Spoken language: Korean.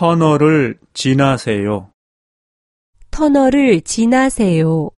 터널을 지나세요. 터널을 지나세요.